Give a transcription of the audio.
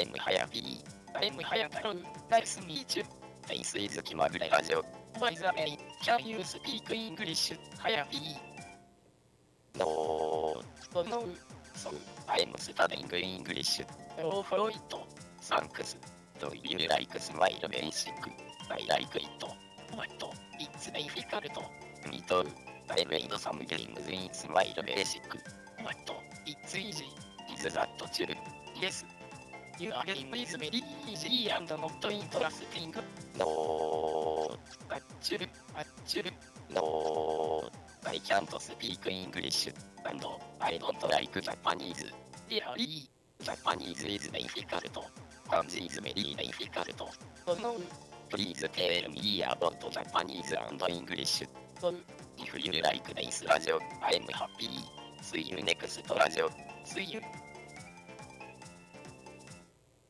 イムハヤビー、タイムハヤタロウ、ナイスミーチュ、タイスイズキマグレラジオ、バイザメイ、キャンユースピークイングリッシュ、ハヤビー。ノー、ノノウ、ソウ、アイムスタディングイングリッシュ、ノーフロイト、サンクス、ドイユーライクスマイルベンシック、アイライクイット、マット、イッツデイフィカルト、ミトウ、アイメイドサムゲリングズインスマイルベーシック、マット、イッツイージー、イズザットチュル、イエス、Your game is very easy and not interesting. No. Actually, actually, no. I can't speak English, and I don't like Japanese. Really, Japanese is difficult. French is very difficult. Oh no. Please tell me about Japanese and English. If you like this radio, I'm happy. See you next radio. See you.